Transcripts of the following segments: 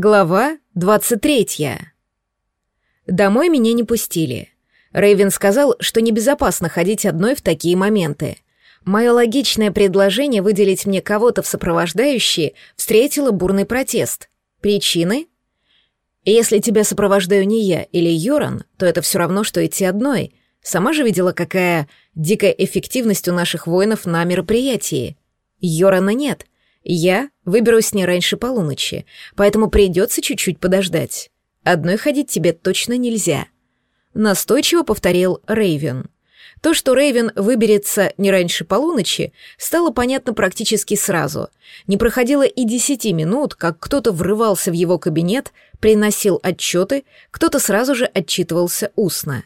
Глава 23. Домой меня не пустили. Рейвен сказал, что небезопасно ходить одной в такие моменты. Мое логичное предложение выделить мне кого-то в сопровождающие встретило бурный протест. Причины? Если тебя сопровождаю не я или Йоран, то это все равно, что идти одной. Сама же видела, какая дикая эффективность у наших воинов на мероприятии. Йорана нет — я выберусь не раньше полуночи, поэтому придется чуть-чуть подождать. Одной ходить тебе точно нельзя. Настойчиво повторил Рейвен. То, что Рейвен выберется не раньше полуночи, стало понятно практически сразу. Не проходило и десяти минут, как кто-то врывался в его кабинет, приносил отчеты, кто-то сразу же отчитывался устно.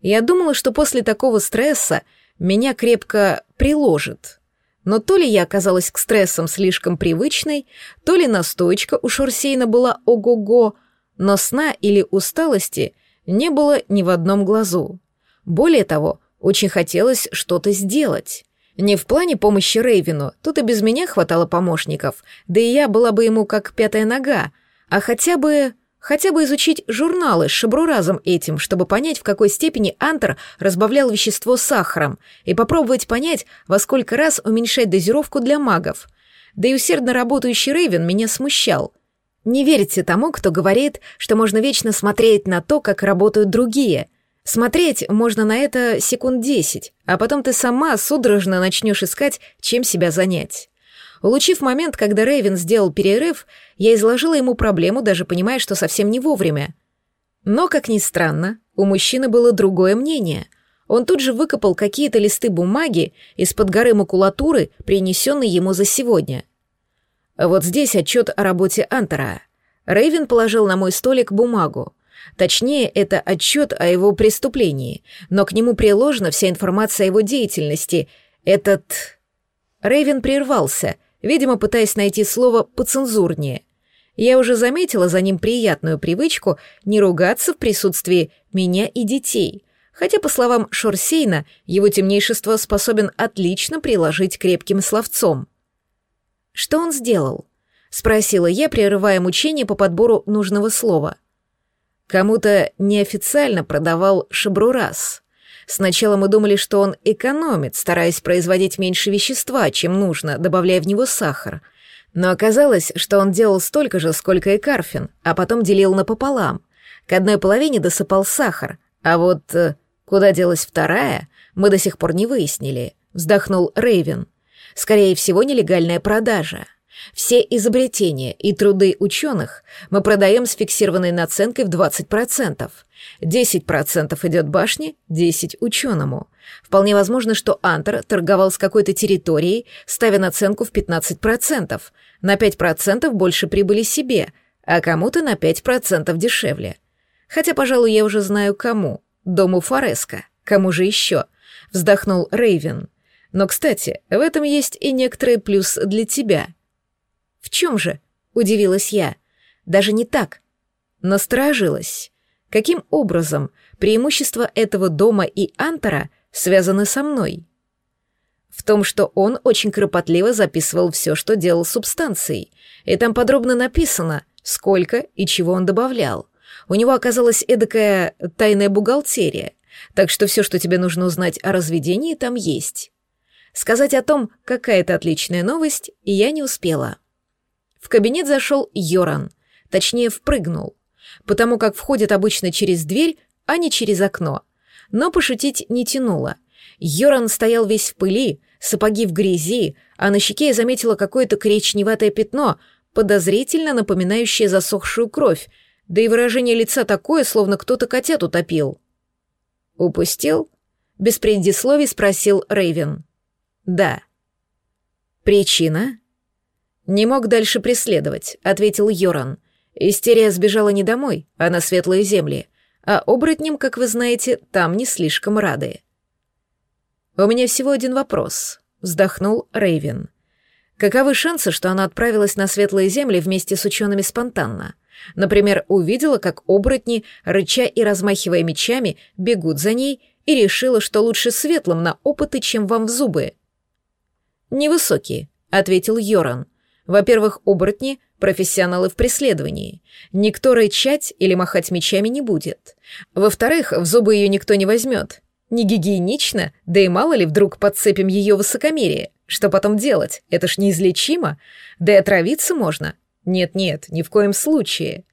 Я думала, что после такого стресса меня крепко приложит, но то ли я оказалась к стрессам слишком привычной, то ли настойчка у Шорсейна была ого-го, но сна или усталости не было ни в одном глазу. Более того, очень хотелось что-то сделать. Не в плане помощи Рейвину, тут и без меня хватало помощников, да и я была бы ему как пятая нога, а хотя бы Хотя бы изучить журналы с шабруразом этим, чтобы понять, в какой степени Антер разбавлял вещество сахаром, и попробовать понять, во сколько раз уменьшать дозировку для магов. Да и усердно работающий Рейвен меня смущал. Не верьте тому, кто говорит, что можно вечно смотреть на то, как работают другие. Смотреть можно на это секунд десять, а потом ты сама судорожно начнешь искать, чем себя занять. Улучив момент, когда Рейвен сделал перерыв, я изложила ему проблему, даже понимая, что совсем не вовремя. Но, как ни странно, у мужчины было другое мнение. Он тут же выкопал какие-то листы бумаги из-под горы макулатуры, принесенной ему за сегодня. Вот здесь отчет о работе Антера. Рейвен положил на мой столик бумагу. Точнее, это отчет о его преступлении, но к нему приложена вся информация о его деятельности. Этот... Рейвен прервался — видимо, пытаясь найти слово поцензурнее. Я уже заметила за ним приятную привычку не ругаться в присутствии меня и детей, хотя, по словам Шорсейна, его темнейшество способен отлично приложить крепким словцом. «Что он сделал?» — спросила я, прерывая мучение по подбору нужного слова. Кому-то неофициально продавал шабрурас. Сначала мы думали, что он экономит, стараясь производить меньше вещества, чем нужно, добавляя в него сахар. Но оказалось, что он делал столько же, сколько и Карфин, а потом делил напополам. К одной половине досыпал сахар, а вот э, куда делась вторая, мы до сих пор не выяснили, вздохнул Рейвен. Скорее всего, нелегальная продажа. Все изобретения и труды ученых мы продаем с фиксированной наценкой в 20%. 10% идет башне, 10% ученому. Вполне возможно, что Антер торговал с какой-то территорией, ставя наценку в 15%. На 5% больше прибыли себе, а кому-то на 5% дешевле. Хотя, пожалуй, я уже знаю кому. Дому Фореско. Кому же еще? Вздохнул Рейвен. Но, кстати, в этом есть и некоторый плюс для тебя. Чем же? Удивилась я. Даже не так. Насторожилась. Каким образом преимущества этого дома и Антора связаны со мной? В том, что он очень кропотливо записывал все, что делал субстанцией, и там подробно написано, сколько и чего он добавлял. У него оказалась эдакая тайная бухгалтерия, так что все, что тебе нужно узнать о разведении, там есть. Сказать о том, какая это отличная новость, я не успела. В кабинет зашел Йоран, точнее, впрыгнул потому как входит обычно через дверь, а не через окно. Но пошутить не тянуло. Йоран стоял весь в пыли, сапоги в грязи, а на щеке я заметила какое-то коричневатое пятно, подозрительно напоминающее засохшую кровь, да и выражение лица такое, словно кто-то котят утопил. «Упустил?» — без предисловий спросил Рейвен. «Да». «Причина?» «Не мог дальше преследовать», — ответил Йоран. Истерия сбежала не домой, а на светлые земли, а оборотням, как вы знаете, там не слишком рады. «У меня всего один вопрос», — вздохнул Рейвен. «Каковы шансы, что она отправилась на светлые земли вместе с учеными спонтанно? Например, увидела, как оборотни, рыча и размахивая мечами, бегут за ней и решила, что лучше светлым на опыты, чем вам в зубы?» «Невысокие», — ответил Йоран. Во-первых, оборотни — профессионалы в преследовании. Никто рычать или махать мечами не будет. Во-вторых, в зубы ее никто не возьмет. Не гигиенично, да и мало ли вдруг подцепим ее высокомерие. Что потом делать? Это ж неизлечимо. Да и отравиться можно. Нет-нет, ни в коем случае.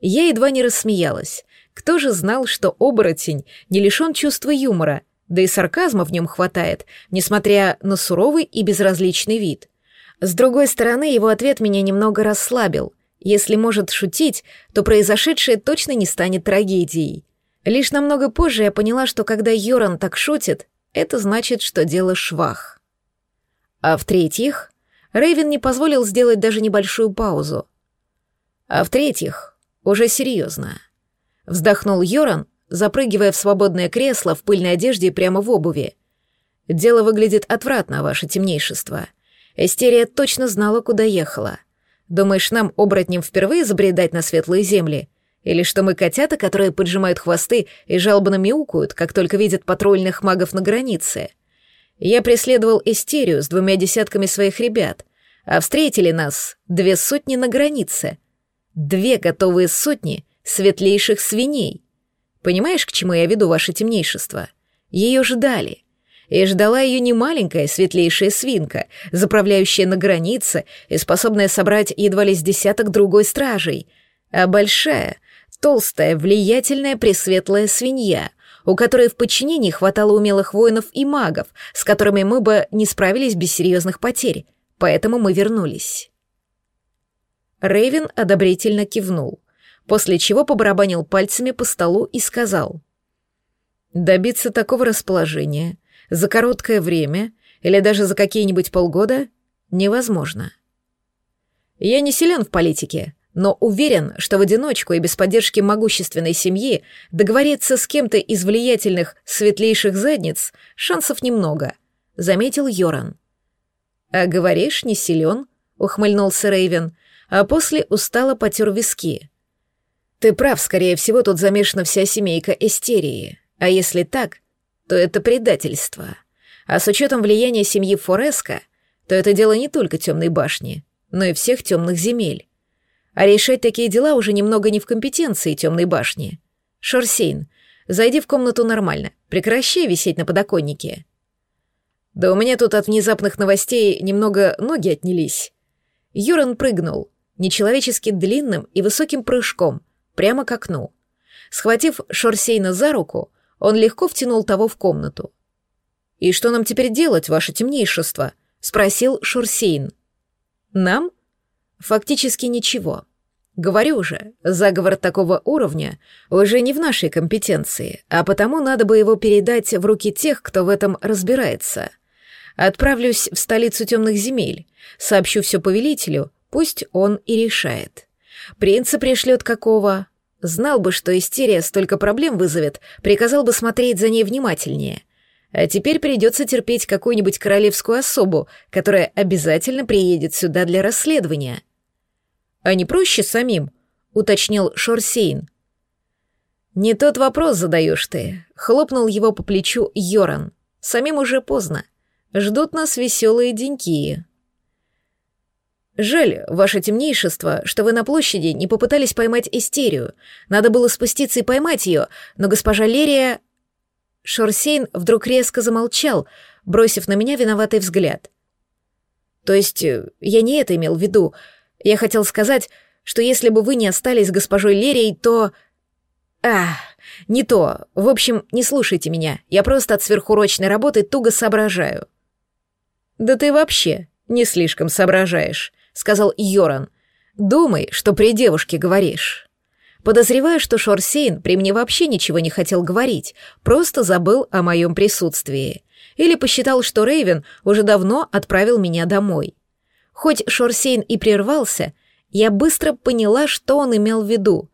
Я едва не рассмеялась. Кто же знал, что оборотень не лишен чувства юмора, да и сарказма в нем хватает, несмотря на суровый и безразличный вид. С другой стороны, его ответ меня немного расслабил. Если может шутить, то произошедшее точно не станет трагедией. Лишь намного позже я поняла, что когда Йоран так шутит, это значит, что дело швах. А в-третьих, Рейвен не позволил сделать даже небольшую паузу. А в-третьих, уже серьезно. Вздохнул Йоран, запрыгивая в свободное кресло в пыльной одежде прямо в обуви. Дело выглядит отвратно, ваше темнейшество. — Эстерия точно знала, куда ехала. Думаешь, нам, оборотням, впервые забредать на светлые земли? Или что мы котята, которые поджимают хвосты и жалобно мяукают, как только видят патрульных магов на границе? Я преследовал Эстерию с двумя десятками своих ребят, а встретили нас две сотни на границе. Две готовые сотни светлейших свиней. Понимаешь, к чему я веду ваше темнейшество? Ее ждали и ждала ее не маленькая светлейшая свинка, заправляющая на границе и способная собрать едва ли с десяток другой стражей, а большая, толстая, влиятельная пресветлая свинья, у которой в подчинении хватало умелых воинов и магов, с которыми мы бы не справились без серьезных потерь, поэтому мы вернулись. Рейвен одобрительно кивнул, после чего побарабанил пальцами по столу и сказал — Добиться такого расположения за короткое время или даже за какие-нибудь полгода невозможно. Я не силен в политике, но уверен, что в одиночку и без поддержки могущественной семьи договориться с кем-то из влиятельных светлейших задниц шансов немного, заметил Йоран. А говоришь, не силен, ухмыльнулся Рейвен, а после устало потер виски. Ты прав, скорее всего, тут замешана вся семейка Эстерии. А если так, то это предательство. А с учетом влияния семьи Фореско, то это дело не только темной башни, но и всех темных земель. А решать такие дела уже немного не в компетенции темной башни. Шорсейн, зайди в комнату нормально, прекращай висеть на подоконнике. Да у меня тут от внезапных новостей немного ноги отнялись. Юран прыгнул, нечеловечески длинным и высоким прыжком, прямо к окну. Схватив Шорсейна за руку, он легко втянул того в комнату. «И что нам теперь делать, ваше темнейшество?» — спросил Шурсейн. «Нам?» «Фактически ничего. Говорю же, заговор такого уровня уже не в нашей компетенции, а потому надо бы его передать в руки тех, кто в этом разбирается. Отправлюсь в столицу темных земель, сообщу все повелителю, пусть он и решает. Принца пришлет какого, Знал бы, что истерия столько проблем вызовет, приказал бы смотреть за ней внимательнее. А теперь придется терпеть какую-нибудь королевскую особу, которая обязательно приедет сюда для расследования. А не проще самим, уточнил Шорсейн. Не тот вопрос задаешь ты, хлопнул его по плечу Йоран. Самим уже поздно. Ждут нас веселые деньки. «Жаль, ваше темнейшество, что вы на площади не попытались поймать истерию. Надо было спуститься и поймать ее, но госпожа Лерия...» Шорсейн вдруг резко замолчал, бросив на меня виноватый взгляд. «То есть э, я не это имел в виду. Я хотел сказать, что если бы вы не остались с госпожой Лерией, то...» «Ах, не то. В общем, не слушайте меня. Я просто от сверхурочной работы туго соображаю». «Да ты вообще не слишком соображаешь», — сказал Йоран. «Думай, что при девушке говоришь». Подозреваю, что Шорсейн при мне вообще ничего не хотел говорить, просто забыл о моем присутствии. Или посчитал, что Рейвен уже давно отправил меня домой. Хоть Шорсейн и прервался, я быстро поняла, что он имел в виду.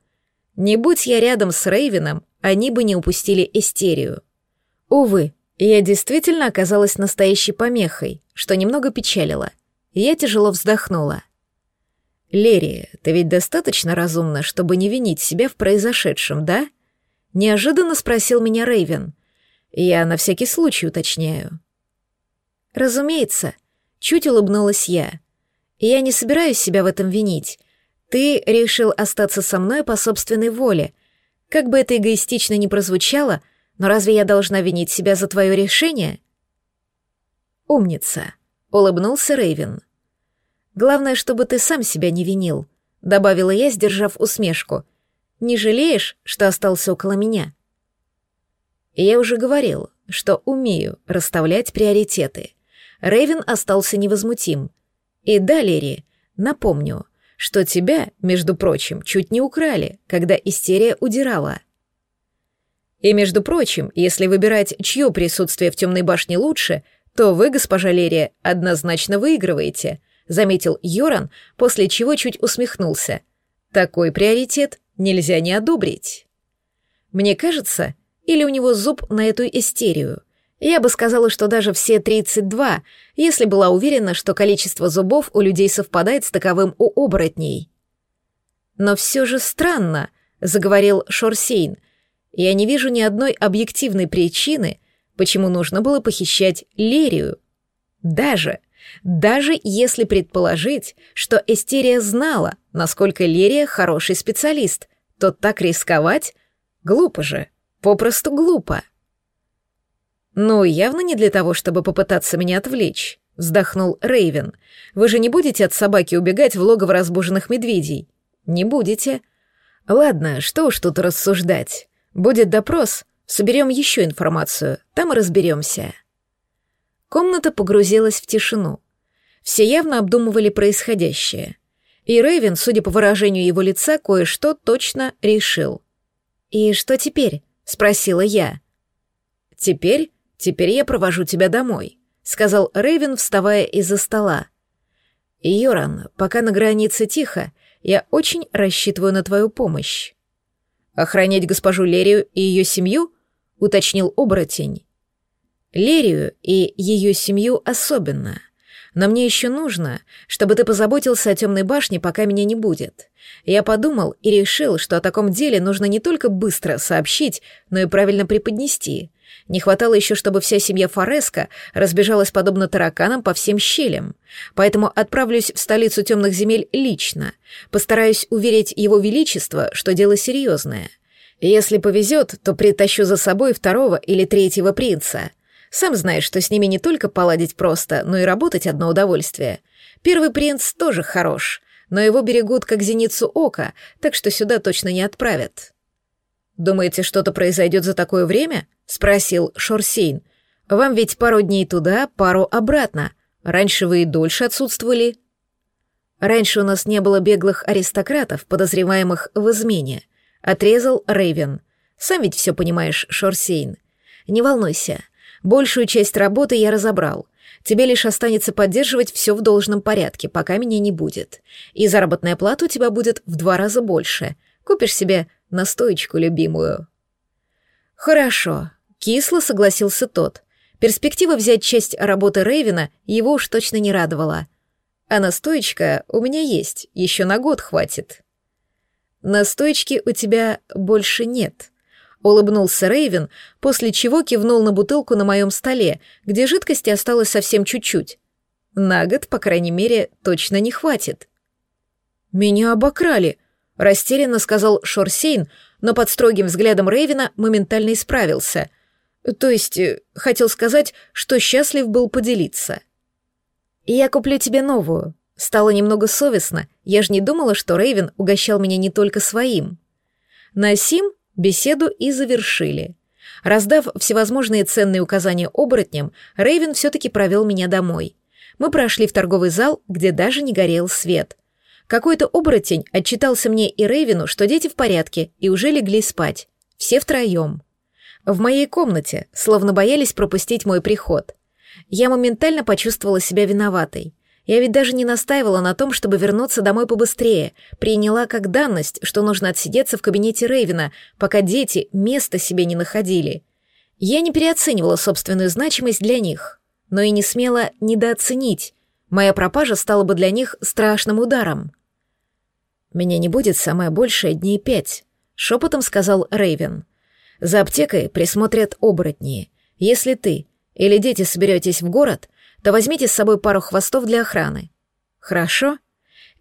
Не будь я рядом с Рейвеном, они бы не упустили истерию. Увы, я действительно оказалась настоящей помехой, что немного печалило. Я тяжело вздохнула. «Лерия, ты ведь достаточно разумна, чтобы не винить себя в произошедшем, да?» Неожиданно спросил меня Рейвен. Я на всякий случай уточняю. «Разумеется», — чуть улыбнулась я. Я не собираюсь себя в этом винить. Ты решил остаться со мной по собственной воле. Как бы это эгоистично ни прозвучало, но разве я должна винить себя за твое решение? Умница, улыбнулся Рейвен. Главное, чтобы ты сам себя не винил, добавила я, сдержав усмешку. Не жалеешь, что остался около меня? Я уже говорил, что умею расставлять приоритеты. Рейвен остался невозмутим. И да, Лери, напомню, что тебя, между прочим, чуть не украли, когда истерия удирала. И, между прочим, если выбирать, чье присутствие в темной башне лучше, то вы, госпожа Лерия, однозначно выигрываете, заметил Йоран, после чего чуть усмехнулся. Такой приоритет нельзя не одобрить. Мне кажется, или у него зуб на эту истерию. Я бы сказала, что даже все 32, если была уверена, что количество зубов у людей совпадает с таковым у оборотней. Но все же странно, заговорил Шорсейн. Я не вижу ни одной объективной причины, почему нужно было похищать Лерию. Даже, даже если предположить, что Эстерия знала, насколько Лерия хороший специалист, то так рисковать глупо же, попросту глупо. «Ну, явно не для того, чтобы попытаться меня отвлечь», — вздохнул Рейвен. «Вы же не будете от собаки убегать в логово разбуженных медведей?» «Не будете». «Ладно, что уж тут рассуждать. Будет допрос, соберем еще информацию, там и разберемся». Комната погрузилась в тишину. Все явно обдумывали происходящее. И Рейвен, судя по выражению его лица, кое-что точно решил. «И что теперь?» — спросила я. «Теперь «Теперь я провожу тебя домой», — сказал Рейвен, вставая из-за стола. «Йоран, пока на границе тихо, я очень рассчитываю на твою помощь». «Охранять госпожу Лерию и ее семью?» — уточнил оборотень. «Лерию и ее семью особенно. Но мне еще нужно, чтобы ты позаботился о темной башне, пока меня не будет. Я подумал и решил, что о таком деле нужно не только быстро сообщить, но и правильно преподнести, не хватало еще, чтобы вся семья Фореско разбежалась подобно тараканам по всем щелям. Поэтому отправлюсь в столицу темных земель лично. Постараюсь уверить его величество, что дело серьезное. Если повезет, то притащу за собой второго или третьего принца. Сам знаешь, что с ними не только поладить просто, но и работать одно удовольствие. Первый принц тоже хорош, но его берегут как зеницу ока, так что сюда точно не отправят. Думаете, что-то произойдет за такое время? спросил Шорсейн. Вам ведь пару дней туда, пару обратно. Раньше вы и дольше отсутствовали. Раньше у нас не было беглых аристократов, подозреваемых в измене, отрезал Рейвен. Сам ведь все понимаешь, Шорсейн. Не волнуйся. Большую часть работы я разобрал. Тебе лишь останется поддерживать все в должном порядке, пока меня не будет. И заработная плата у тебя будет в два раза больше. Купишь себе настоечку любимую». «Хорошо», — кисло согласился тот. Перспектива взять часть работы Рейвена его уж точно не радовала. «А настоечка у меня есть, еще на год хватит». «Настоечки у тебя больше нет», — улыбнулся Рейвен, после чего кивнул на бутылку на моем столе, где жидкости осталось совсем чуть-чуть. «На год, по крайней мере, точно не хватит». «Меня обокрали», Растерянно сказал Шорсейн, но под строгим взглядом Рейвена моментально исправился. То есть, э, хотел сказать, что счастлив был поделиться. «Я куплю тебе новую». Стало немного совестно, я же не думала, что Рейвен угощал меня не только своим. На сим беседу и завершили. Раздав всевозможные ценные указания оборотням, Рейвен все-таки провел меня домой. Мы прошли в торговый зал, где даже не горел свет — какой-то оборотень отчитался мне и Рейвину, что дети в порядке и уже легли спать. Все втроем. В моей комнате, словно боялись пропустить мой приход. Я моментально почувствовала себя виноватой. Я ведь даже не настаивала на том, чтобы вернуться домой побыстрее, приняла как данность, что нужно отсидеться в кабинете Рейвина, пока дети места себе не находили. Я не переоценивала собственную значимость для них, но и не смела недооценить. Моя пропажа стала бы для них страшным ударом. «Меня не будет самое большее дней пять», — шепотом сказал Рейвен. «За аптекой присмотрят оборотни. Если ты или дети соберетесь в город, то возьмите с собой пару хвостов для охраны. Хорошо?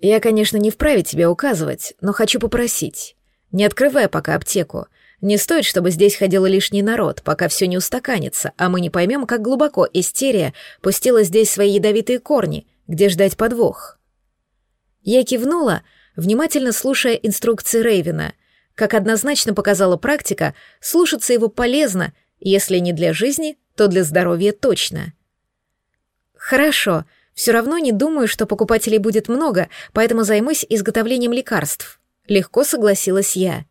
Я, конечно, не вправе тебе указывать, но хочу попросить. Не открывай пока аптеку. Не стоит, чтобы здесь ходил лишний народ, пока все не устаканится, а мы не поймем, как глубоко истерия пустила здесь свои ядовитые корни, где ждать подвох. Я кивнула, внимательно слушая инструкции Рейвена. Как однозначно показала практика, слушаться его полезно, если не для жизни, то для здоровья точно. Хорошо, все равно не думаю, что покупателей будет много, поэтому займусь изготовлением лекарств. Легко согласилась я.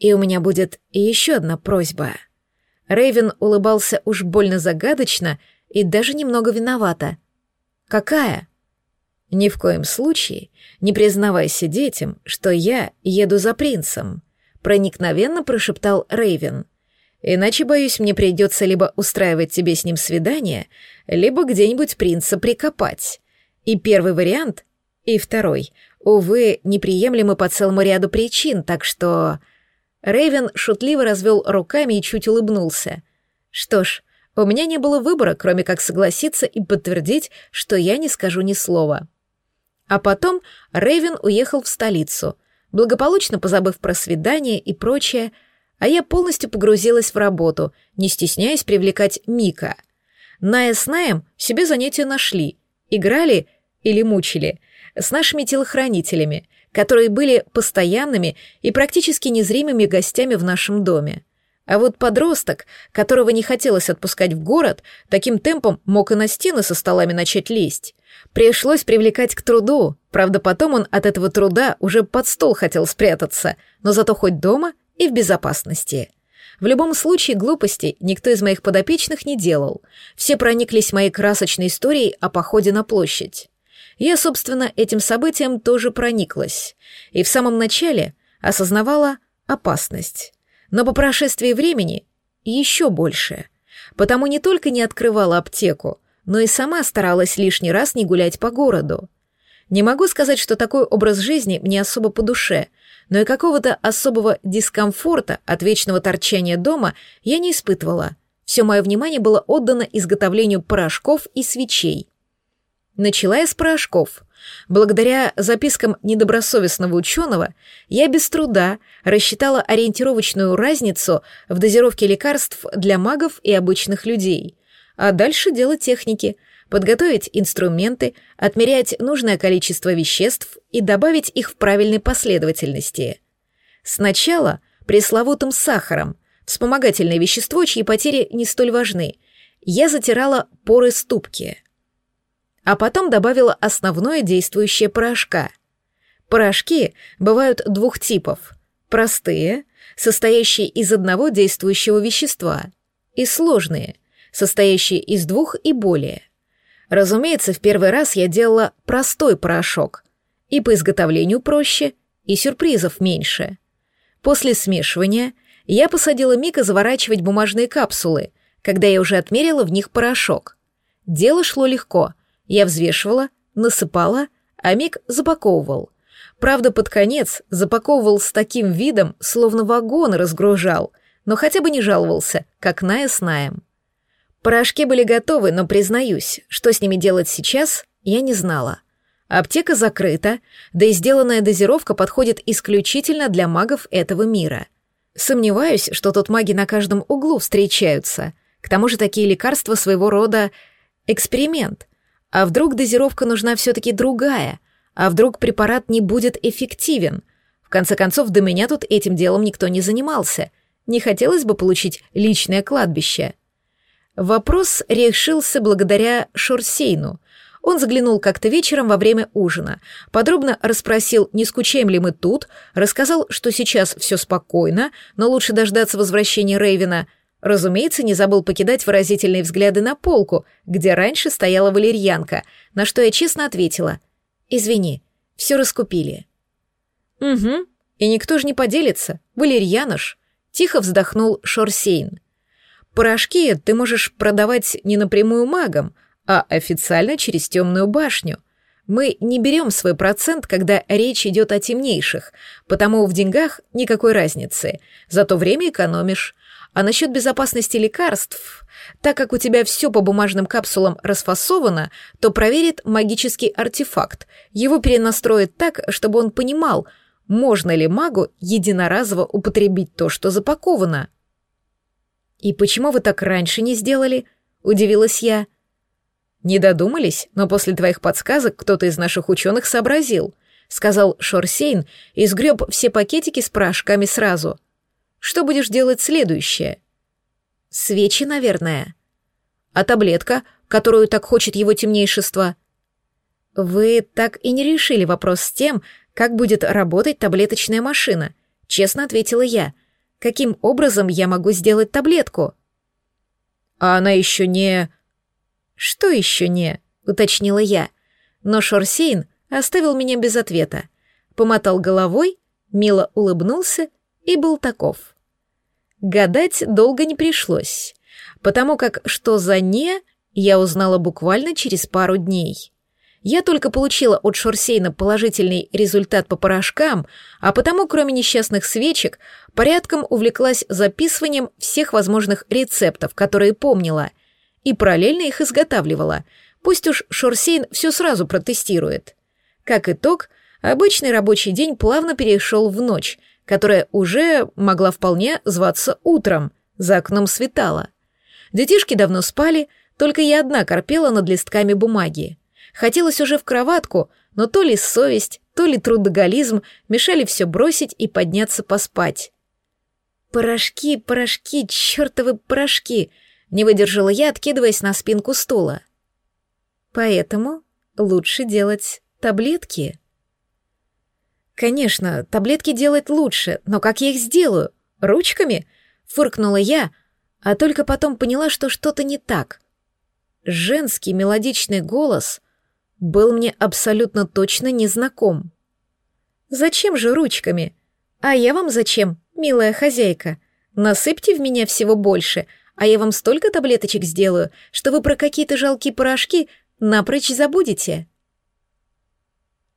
И у меня будет еще одна просьба. Рейвен улыбался уж больно загадочно и даже немного виновато. Какая? Ни в коем случае не признавайся детям, что я еду за принцем, проникновенно прошептал Рейвен. Иначе, боюсь, мне придется либо устраивать тебе с ним свидание, либо где-нибудь принца прикопать. И первый вариант, и второй, увы, неприемлемы по целому ряду причин, так что... Рейвен шутливо развел руками и чуть улыбнулся. Что ж, у меня не было выбора, кроме как согласиться и подтвердить, что я не скажу ни слова. А потом Рейвен уехал в столицу, благополучно позабыв про свидание и прочее, а я полностью погрузилась в работу, не стесняясь привлекать Мика. Ная с Наем себе занятия нашли, играли или мучили с нашими телохранителями, которые были постоянными и практически незримыми гостями в нашем доме. А вот подросток, которого не хотелось отпускать в город, таким темпом мог и на стены со столами начать лезть. Пришлось привлекать к труду, правда потом он от этого труда уже под стол хотел спрятаться, но зато хоть дома и в безопасности. В любом случае глупостей никто из моих подопечных не делал. Все прониклись моей красочной историей о походе на площадь. Я, собственно, этим событием тоже прониклась. И в самом начале осознавала опасность. Но по прошествии времени еще больше. Потому не только не открывала аптеку, но и сама старалась лишний раз не гулять по городу. Не могу сказать, что такой образ жизни мне особо по душе, но и какого-то особого дискомфорта от вечного торчания дома я не испытывала. Все мое внимание было отдано изготовлению порошков и свечей. Начала я с порошков. Благодаря запискам недобросовестного ученого я без труда рассчитала ориентировочную разницу в дозировке лекарств для магов и обычных людей. А дальше дело техники — подготовить инструменты, отмерять нужное количество веществ и добавить их в правильной последовательности. Сначала пресловутым сахаром, вспомогательное вещество, чьи потери не столь важны, я затирала поры ступки. А потом добавила основное действующее порошка. Порошки бывают двух типов. Простые, состоящие из одного действующего вещества, и сложные, состоящие из двух и более. Разумеется, в первый раз я делала простой порошок. И по изготовлению проще, и сюрпризов меньше. После смешивания я посадила Мика заворачивать бумажные капсулы, когда я уже отмерила в них порошок. Дело шло легко. Я взвешивала, насыпала, а Мик запаковывал. Правда, под конец запаковывал с таким видом, словно вагон разгружал, но хотя бы не жаловался, как Ная с Наем. Порошки были готовы, но, признаюсь, что с ними делать сейчас, я не знала. Аптека закрыта, да и сделанная дозировка подходит исключительно для магов этого мира. Сомневаюсь, что тут маги на каждом углу встречаются. К тому же такие лекарства своего рода эксперимент. А вдруг дозировка нужна все-таки другая? А вдруг препарат не будет эффективен? В конце концов, до меня тут этим делом никто не занимался. Не хотелось бы получить личное кладбище. Вопрос решился благодаря Шорсейну. Он заглянул как-то вечером во время ужина, подробно расспросил, не скучаем ли мы тут, рассказал, что сейчас все спокойно, но лучше дождаться возвращения Рейвена. Разумеется, не забыл покидать выразительные взгляды на полку, где раньше стояла валерьянка, на что я честно ответила. «Извини, все раскупили». «Угу, и никто же не поделится, валерьяна ж», — тихо вздохнул Шорсейн. Порошки ты можешь продавать не напрямую магам, а официально через темную башню. Мы не берем свой процент, когда речь идет о темнейших, потому в деньгах никакой разницы, зато время экономишь. А насчет безопасности лекарств, так как у тебя все по бумажным капсулам расфасовано, то проверит магический артефакт. Его перенастроит так, чтобы он понимал, можно ли магу единоразово употребить то, что запаковано. «И почему вы так раньше не сделали?» — удивилась я. «Не додумались, но после твоих подсказок кто-то из наших ученых сообразил», — сказал Шорсейн и сгреб все пакетики с порошками сразу. «Что будешь делать следующее?» «Свечи, наверное». «А таблетка, которую так хочет его темнейшество?» «Вы так и не решили вопрос с тем, как будет работать таблеточная машина», — честно ответила я — Каким образом я могу сделать таблетку? А она еще не... Что еще не? Уточнила я. Но Шорсейн оставил меня без ответа. Помотал головой, мило улыбнулся и был таков. Гадать долго не пришлось, потому как что за «не» я узнала буквально через пару дней. Я только получила от Шорсейна положительный результат по порошкам, а потому, кроме несчастных свечек, порядком увлеклась записыванием всех возможных рецептов, которые помнила, и параллельно их изготавливала. Пусть уж Шорсейн все сразу протестирует. Как итог, обычный рабочий день плавно перешел в ночь, которая уже могла вполне зваться утром, за окном светало. Детишки давно спали, только я одна корпела над листками бумаги. Хотелось уже в кроватку, но то ли совесть, то ли трудоголизм мешали все бросить и подняться поспать. «Порошки, порошки, чертовы порошки!» — не выдержала я, откидываясь на спинку стула. «Поэтому лучше делать таблетки». «Конечно, таблетки делать лучше, но как я их сделаю? Ручками?» — фыркнула я, а только потом поняла, что что-то не так. Женский мелодичный голос был мне абсолютно точно незнаком. «Зачем же ручками? А я вам зачем, милая хозяйка? Насыпьте в меня всего больше, а я вам столько таблеточек сделаю, что вы про какие-то жалкие порошки напрочь забудете».